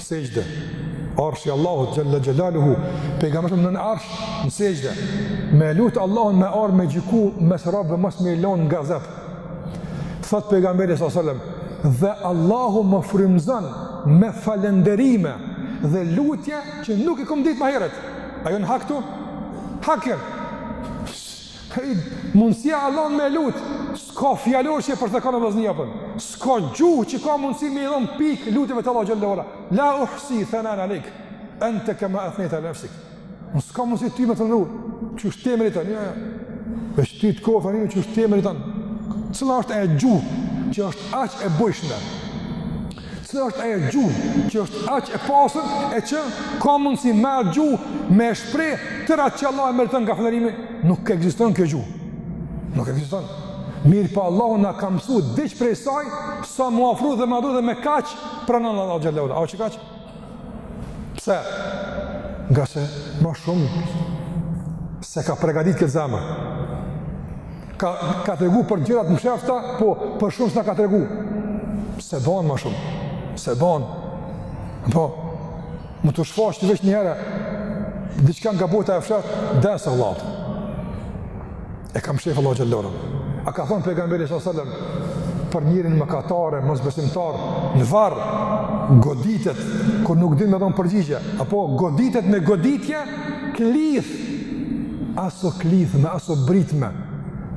S1: Sexhde. Arshi i Allahut xhelle xhelaluhu, pejgamberi nën arsh në sexhde. Me lut Allahun me ardh me gjiku mes robve mos me i lon n'gazep. Thot pejgamberi s.a.s., dhe Allahu më frymzon me falënderime dhe lutje që nuk i kam ditë më herët. A janë hak ato? Hakë. Këj mundësi Allahun me lut, s'ka fjalor që e përthekon vllazni apo. S'ka gjuhë që ka mundësi me i dhon pikë lutjeve të Allahut xhelle ue ala. La uhsi thenaen alejk. Ente kema ethnejte ala nefsik. Unë s'kam mundësi ty me të nderu. Qysh ti e meriton, ja, ja. Dhe që ti të kohë, thani, qysh ti e meriton. Cila është ajo gjuhë, që është aq e bujshme. Cila është ajo gjuhë që është aq e pasur e që ka mundësi me atë gjuhë me shpreh tërë atë që Allah e meriton nga falënderimi? Nuk ekziston kjo gjuhë. Nuk ekziston. Mirëpo po Allahu na ka mësuar diç prej saj, sa m'u afru dhe me adhuru dhe me kaq pranon Allahu xhelle ue ala. A o qekaq? Pse? Nga se ma shumë se ka pregadit këtë zemë. Ka, ka tregu për gjërat e mshefta, po për shumë s'na ka tregu. S'e ban ma shumë. S'e ban. Po, me t'u shfaq veç një herë, diçka nga bota e fsheht, de se Allah. e ka mshef Allahu xhallahu. A ka thon pejgamberi sallallahu alajhi wasallam për njërin mëkatar e mosbesimtar, në varr goditet kur nuk din me dhon përgjigje, apo goditet me goditje, klith aso klithme aso britme.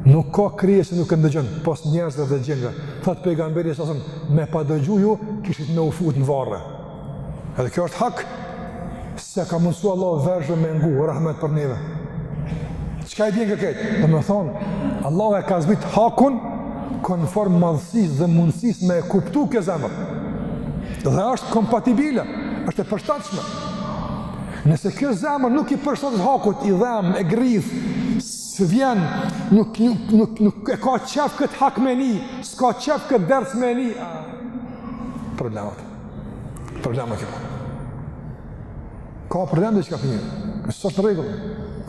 S1: Nuk ka krijesë nuk e ndëgjon, pos njerëzve dhe xhinve. Thot pejgamberi sasëm, me pa' dëgju ju, kishit me u fut në varre. Edhe kjo është hak, s'e ka mundësu Allah veshve me ngu, rahmet për neve. Çka i bjen kjo krejt? Domethonë, Allah e ka zbrit hakun konform madhësisë dhe mundësisë me e kuptu kjo zemër. Dhe është kompatibile, është e përshtatshme. Nëse kjo zemër nuk i përshtatet hakut, i dhem, e grith, s'i vjen, nuk, nuk, nuk, nuk e ka qef këtë hak me e ni, s'ka qef këtë ders me e ni, problem ka. Problem e kjo. Ka problem diçka këtu. Kjo s'është n'rregull.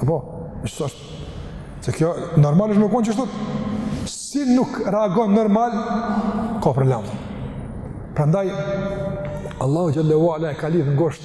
S1: Apo, kështë së është. Se kjo, normal është me konë qështu, si nuk reagon normal, ka problem. Prandaj, Allahu xhelle ve ala e ka lidhë në gosht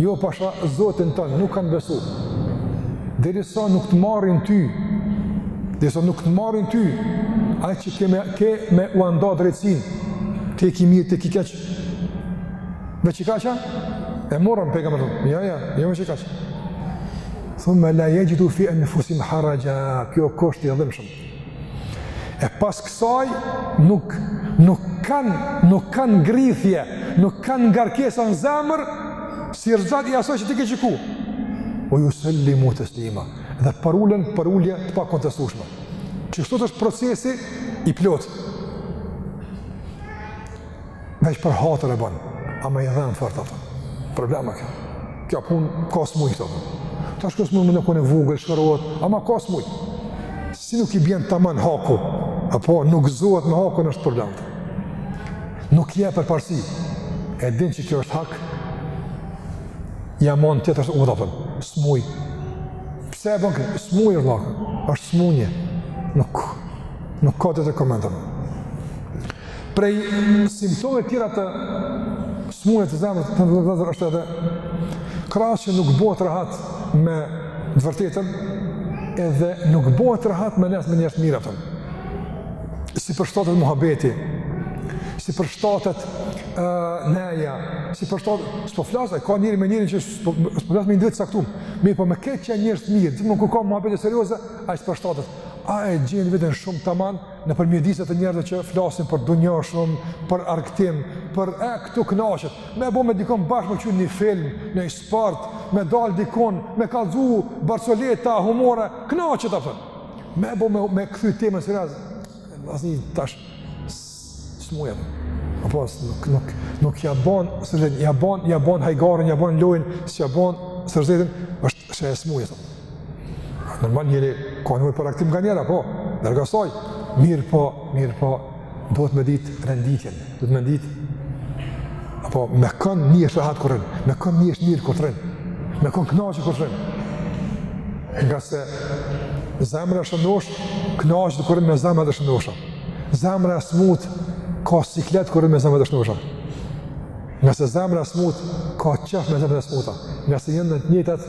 S1: Jo pasha Zotin tënd, nuk kanë besu. Derisa nuk të marrin ty, derisa nuk të marrin ty, a që ke me, ke me ua nda drejtsin, ti ki mirë, ti ki keq. Veç me kaq a? E morën pejga më tëmë, ja, ja, ja jo veç me kaq. Thumme la jexhidu fi enfusihim haraxha, kjo osht e dhimshme. E pas kësaj nuk nuk kanë nuk kanë grithje, nuk kanë ngarkesa në zemër si rezultat i asaj që ti ke gjyku. Ue jusel-limu teslima dhe përulen përulje të pakontestushme. Qështu është procesi i plotë. Veç për hatër e bën, ama i dhem fort ato. Problem ka. Kjo pun ka smuj këto. Tash ka smujë, mun me kon e vogël, shërohet, ama ka smuj. Si nuk i bjen tamam haku, apo nuk gëzohet me hakun është problem. Nuk i jep përparësi. E din që kjo është hak. Ja mon ti tash u dhapën. Smuj. Pse e bën kë? Smuj është hak. Është smunje. Nuk nuk ka tjetër koment. Prej simptome tjera të smunjes të zemrës, të nderum vllezër është edhe krahas që nuk bëhet rahat me të vërtetën, edhe nuk bëhet rahat me nejt me njerëz të mirë atëm. S'i përshtatet muhabeti, s'i përshtatet uh, neja, s'i përshtatet, s'po flas, ka njeri me njeri që s'po flas me individ të caktum, mirëpo me këta njerëz të mirë, domethënë ku ka muhabete serioze, ai s'përshtatet, a e gjen veten shumë tamam, nëpër mjediset e njerëzve që flasin për dunja shumë, për argëtim, për e këtu knaqet, me bo me dikon bashkë me kqyr një film, ndonjë sport, me dal dikun, me kallzu, barsoleta, humore, knaqet, a kupton. Me bo me, me kthy temën serioze, asë një tash, s'mun, apo asë nuk, nuk, nuk ja bon seriozitetin, ja bon, ja bon hajgaren, ja bon lojën, s'ja bon seriozitetin, është Se e smuj, thotë. Normal njeri, ka nevojë për argëtim nganjëherë, po, nërga saj, mirëpo, mirëpo, duhet me ditë renditjen, duhet me ditë, apo, me kon nihesh rahat kur rrin, me kon nihesh mirë kur rrin, me kon knaqesh kur rrin, ngase zemra e shëndosh, knaqet kur rrin me zemra të shëndosha, zemra e smut, ka siklet kur rrin me zemra të shëndosha, Ngase zemra e smut, ka qef me zemra të smuta, ngase janë në të njëjtat,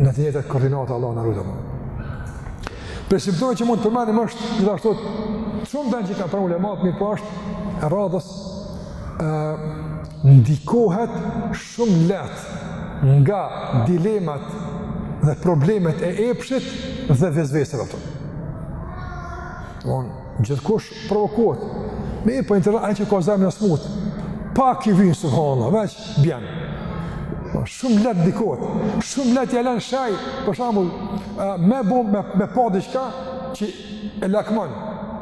S1: në të njëjtat koordinata Allah na ruajt. Prej simptomeve që mund të përmenim është, gjithashtu shumë janë që kanë përmend ulematë, mirëpo është e radhës, e, ndikohet shumë lehtë nga dilemat dhe problemet e epshit dhe vesveseve. Gjithkush Provokohet. Mirëpo interesant, ai që ka zemrën e smut. Pak i vjen subhanallah, veç bjen. Po shumë lehtë ndikohet. Shumë lehtë ja lën shenj, për shembull, me bo me me pa diçka që e lakmon.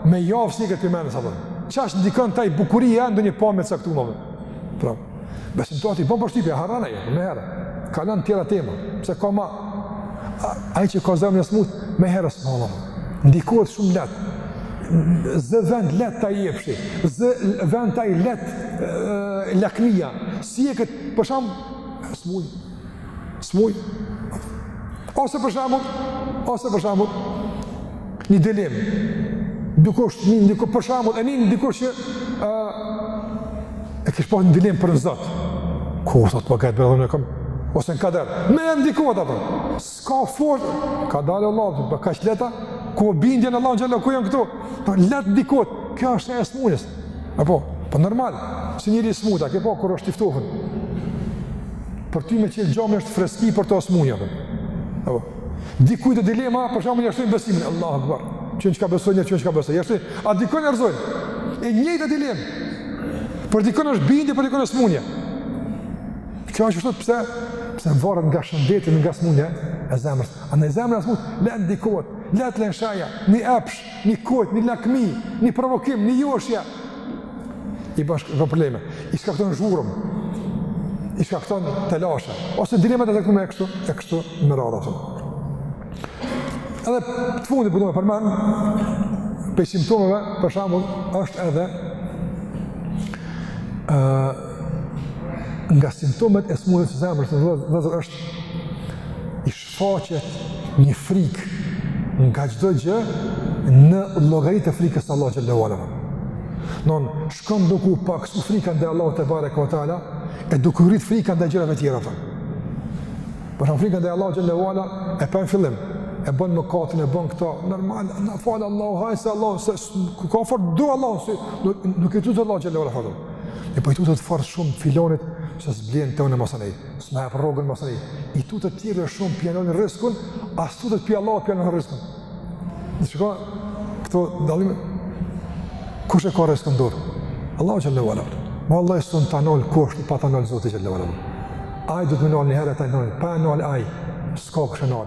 S1: Me javë s'i heket prej mendje apo. Qaq ndikon te ai bukuria e ndonjë pamje të caktume. Pra, Besimtari i bën përshtypje, harron ai, meniherë. Kalon tjera tema, pse ka ma, ai që ka zemrën e smut, meniherë subhanallah. Ndikohet shumë lehtë. Zë vend lehtë te ai epshi, zë vend te ai lehtë lakmia. S'i heket, për shembull, smuj. Smuj. Ose për shembull, ose për shembull, një dilim. Dikush një diku për shembull, e nin dikush që ë e kish pas një dilemë për Zot. Ku sot po gabë unë kam ose në kader. Meniherë ndikohet ai po. S'ka fort, ka dalë Allah, po kaq lehtë a ku bindja n'Allah xhallahu ku janë këto. Po lehtë ndikohet, kjo është e smunjes. Apo, po normal, si njeri i smut, apo kur është i ftohun. Për ty me çelë xhamin është freski për to smunje. Apo, dikujt dilema, për shembull ja shton besimin, Allah akbar, që në që ka besoj një, që në që ka besoj, jashtu, a dikon e rrëzon, e njëjta dilemë, për dikon është bindje, për dikon smunje. Kjo është shtu pse, sepse varet nga shëndeti, nga smunja e zemrës. A në zemër të smun, le ndikohet, le të lenshaja, një epsh, Një kot, një lakmi, një provokim, një joshje, i bashkë dhe probleme, i shkakton zhurmë, i shkakton telashe, ose dilemat e të kume e kështu, e kështu me radhë. Edhe të fundit që po du me përmen, prej simptomeve, për shembull, është edhe uh, nga simptomet e smundjes së zemrës, vëllezër, Shfaqet një frikë nga çdo gjë në llogari të frikës së Allahut xhele ve ala. Don shkon duke u paksu frika ndaj Allahut tebareke ve teala e duke u rrit frika ndaj gjërave të tjera ato. Por shkon frika ndaj Allahut xhele ve ala e pa fillim e bën mëkatin e bën këto normal na fal Allahu hajt se Allahu se ku ka fort do Allahu se nuk, nuk e tut Allahu xhele ve ala. E po i tutet fort shumë filanit se s'blen te unë masanej. Mos më jep rrogën masanej. I tutet tjerëve shumë p'ja nol rrizkun, a s'tutet pej Allahu p'ja nol rrizkun. Dhe shiko, këto dallime kush e ka rrizkun n'dorë? Allahu xhele ve ala. Vallahi s'un ta nol kush pa ta nol Zoti xhele ve ala. Ai do t'me nol një herë ta nol, pa nol ai s'ka kush e nol.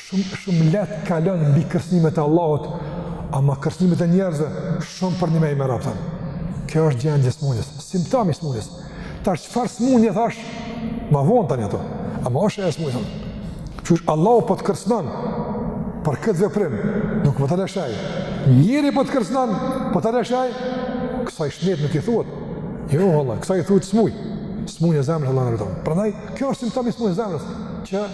S1: Shumë shumë leht kalon mbi kërcënimet e Allahut, ama kërcënimet e njerëzve shumë përnjime i merr ato. Kjo është gjendje e smunjes, simptom i smunjes. Tash çfarë smunje thash? Ma vonë tani ato. Ama është e smuj. Qysh Allahu po të kërcënon për këtë veprim, nuk po të le shej. Njeri po të kërcënon, po të le shej. Kësaj shnet nuk i thuhet. Jo, valla, kësaj i thuhet smuj. Smunja e zemrës Allahu na rujt. Prandaj kjo është simptom i smunjes së zemrës që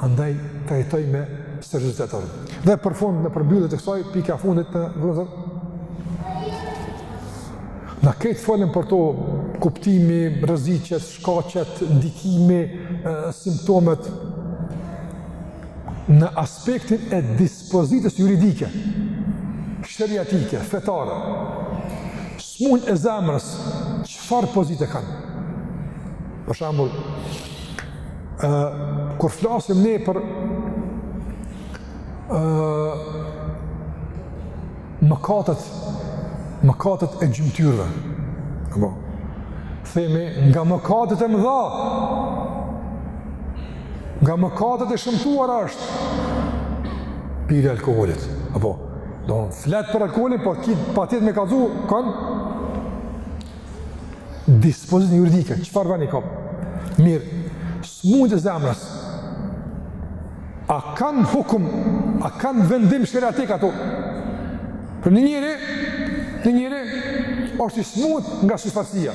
S1: Andaj trajtoje me seriozitet atë. Dhe për fund në përmbyllje të kësaj pika e fundit vëllezër. Na krejt folëm për to kuptimi, rreziqet, shkaqet, ndikimi, simptomet në aspektin e dispozitës juridike, sheriatike, fetare, smunjet e zemrës, Çfarë pozitë e kanë? Për shembull, e, kur flasim ne për e, mëkatet, mëkatet e gjymtyrëve, apo, themi nga mëkatet e mëdha, nga mëkatet e shëmtuara është, pirja e alkoholit, apo, Do flet për alkoholin, po ki patjetër me kallzu, kanë dispozitë juridike, çfarë veni ka? Mirë, sëmundjet e zemrës, a kanë hukum, a kanë vendim sheriatik ato? Për një njeri, një njeri, është i smut nga syfaqsia.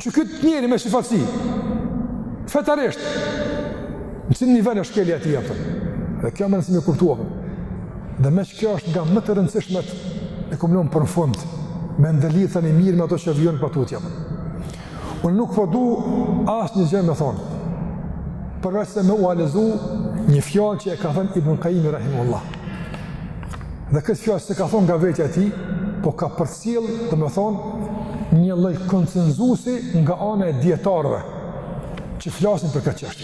S1: Që këtë njeri me syfaqsi, fetarisht, Në cilin nivel është shkelja e tij, a kupton? Dhe kjo me rënësi me kuptu, a kupton. Dhe meqë kjo është nga më të rëndësishmet e kom lon për në fund, me ndërlidh tani mirë me ato që vijon për tutje. Unë nuk po du asnjë gjë me thonë, përveç se me jua lexu një fjalë që e ka thënë Ibn Kajimi Rahimehullah. Dhe këtë fjalë s'e ka thonë nga vetja e tij, po ka përcjell domethonë një lloj koncenzusi nga ana e dijetarëve që flasin për këtë çështje.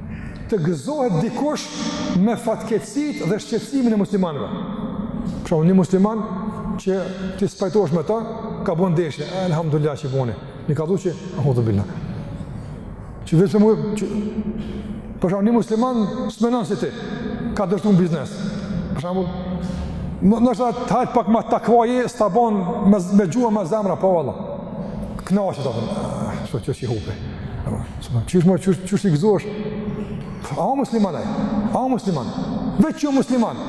S1: të gëzohet dikush me fatkeqësitë dhe shqetësimin e muslimanëve. Për shembull, një musliman që ti s'pajtohesh me ta, ka bo ndeshje, elhamdulilah që boni. Ne ka thënë, "Eudhu billah." Që vetëm që për shembull një musliman s'menon si ti ka dështu n'biznes. Për shembull, nëse atë haj pak më takvojë, s'ta bën me me gjuhë me zemër po valla. Kënaqet atë. Ço ço si hupe. Së më qysh më qysh, qysh i gëzohesh? A o musliman e? A o musliman? Veç që o musliman?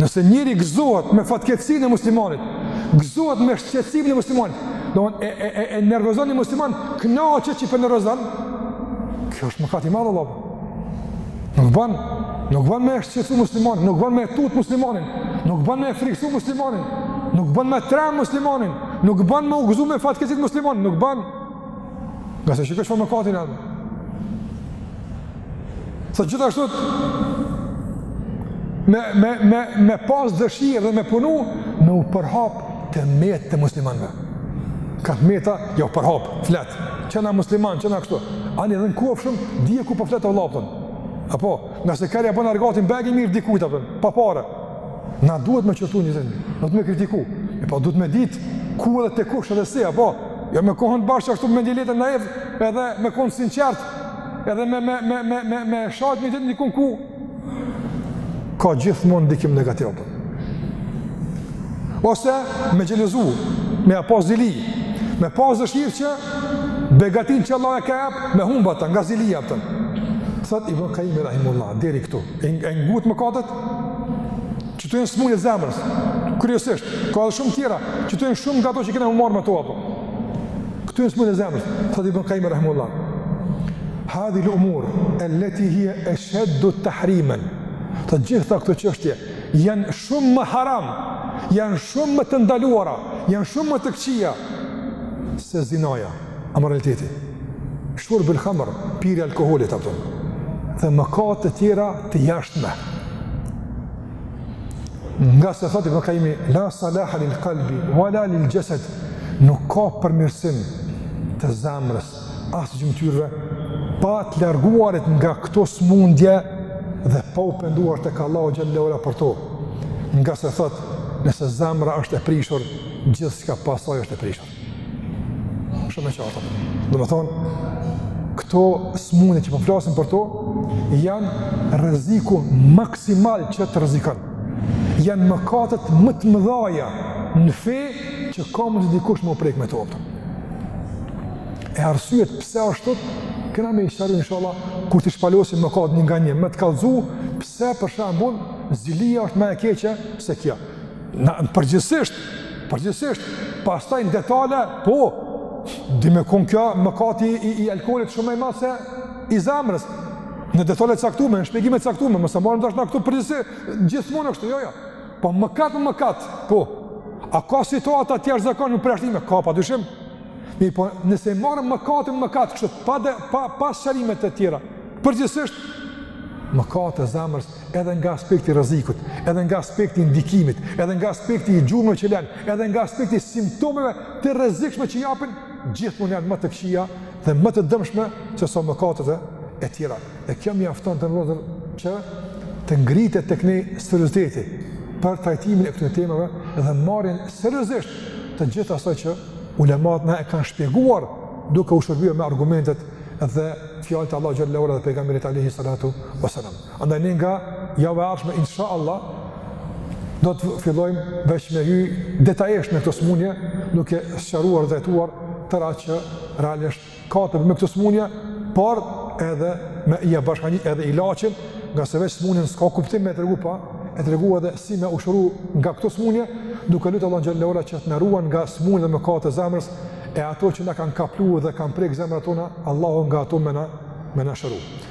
S1: Nëse njeri gëzohet me fatkeqsinë e muslimanit, gëzohet me shqetsimin e muslimanit, do e, e, e, e nervozon një musliman, kënaqet që po e nervozon, kjo është mëkat i madh, Allah. Nuk ban, nuk ban me shqetsu muslimanin, nuk ban me tut muslimanin, nuk ban me friksu muslimanin, nuk ban me trem muslimanin, nuk ban me u gëzu me fatkeqsitë e muslimanit, nuk ban, Ngase shiko çfarë mëkati edhe. Sa gjithashtu me, me, me, me pas dëshirë dhe me punu, me u përhap të metat e muslimanve. Ka të meta, jau përhap, flet, që na musliman, që na kështu. Ani edhe në kofë shumë, dije ku po flet o vlla, a kupton. Apo, ngase ka herë ia bën argatin, begi mirë dikujt, a kupton, pa pare. Na duhet me qëtu një zemi, do të me kritiku, e po duhet me ditë ku edhe te kush edhe si, apo, jo me kon bash ashtu me një letën në edhë, edhe me kon i sinqertë, edhe me, me, me, me, me, me shatë një ditë një ku, ka gjithmonë ndikim negativ, apo. Ose me xhelozu, me apo zili, me pas dëshirë që begatinë që Allahu ia ka jep, me humb ata, nga zilia, a kupton. Thot, Ibn Kajimi Rahimehullah, deri këtu, e, e ngut mëkatet, që t'jenë smundje zemrës, kryesisht, ka edhe shumë tjera, që t'jenë shumë nga to që kena me u marrë me to, apo. Këto jenë smundje zemrës, thotë Ibn Kajimi rahimehullah. Hadhihil umur, el-leti hije eshedu tahrimen, të gjitha këto çështje, janë shumë më haram, janë shumë më të ndaluara, janë shumë më të këqija, se zinaja. amoraliteti. Shurbul khamër, pirja alkoholit, apo. Dhe mëkate tjera të jashtme. Ngase thotë Ibn Kajimi, la salaha lil kalbi, wa la lil xhesed, nuk ka përmirësim të zemrës, as gjymtyrëve, pa të larguarit nga këto smundje dhe pa u penduar tek Allahu xhelle ue ala për to. Ngase thotë, nëse zemra është e prishur, gjithçka pas saj është e prishur. Shumë e qartë. Domethënë këto smundje që po flasim për to janë rreziku maksimal që të rrezikon. Janë mëkatet më të mëdha në fe që ka mundësi dikush me u prek me to. E arsyet pse ashtu kena me i sqaru inshallah kur të shpalosim mëkatet një nga një, me të kallzu pse për shembull zilia është më e keqe se kjo. Në përgjithësisht, përgjithësisht, pastaj në detale, po, din me kon ky mëkati i, i alkoholit shumë më i madh se i zamrës, në detale t'caktume, në shpjegime t'caktume, mos e marrim tash në këtu përgjithësi, gjithmonë është, jo, jo, po mëkat, mëkat, po, a ka situata t'jashtëzakonshme përjashtime, ka pa dyshim, mirëpo, nëse i marrim mëkat, mëkat, kështu, pa, de, pa, pa sqarime të tjera, përgjithësisht, mëkatet e zamrës, edhe nga aspekti i rrezikut, edhe nga aspekti i ndikimit, edhe nga aspekti i gjurmëve që lënë, edhe nga aspekti i simptomeve të rrezikshme që japin, gjithmonë janë më të këqija dhe më të dëmshme sesa mëkatet e tjera. E kjo mjafton të nderuar që të ngritet tek ne serioziteti për trajtimin e këtyre temave dhe marrjen seriozisht të gjithë asaj që ulemat na e kanë shpjeguar duke u shërbyer me argumentet dhe fjalët e Allahut xhelle ue ala dhe pejgamberit alayhi salatu wasalam. Andaj ne nga java e ardhshme, insha Allah, do të fillojmë veç me hy detajisht në këto smunje, duke sqaruar dhe treguar tërë atë që realisht ka të me këto smunje, por edhe me ia bashkangjit edhe ilaçin, ngase veç smunjen s'ka kuptim me e tregu pa e tregu edhe si me u shëru nga këto smunje, duke lutë Allahun xhelle ue ala që të na ruan nga smunjet dhe mëkatet e zemrës, e ato që na kanë kaplu dhe kanë prek zemrat tona, Allahu nga ato me na, me na shëru.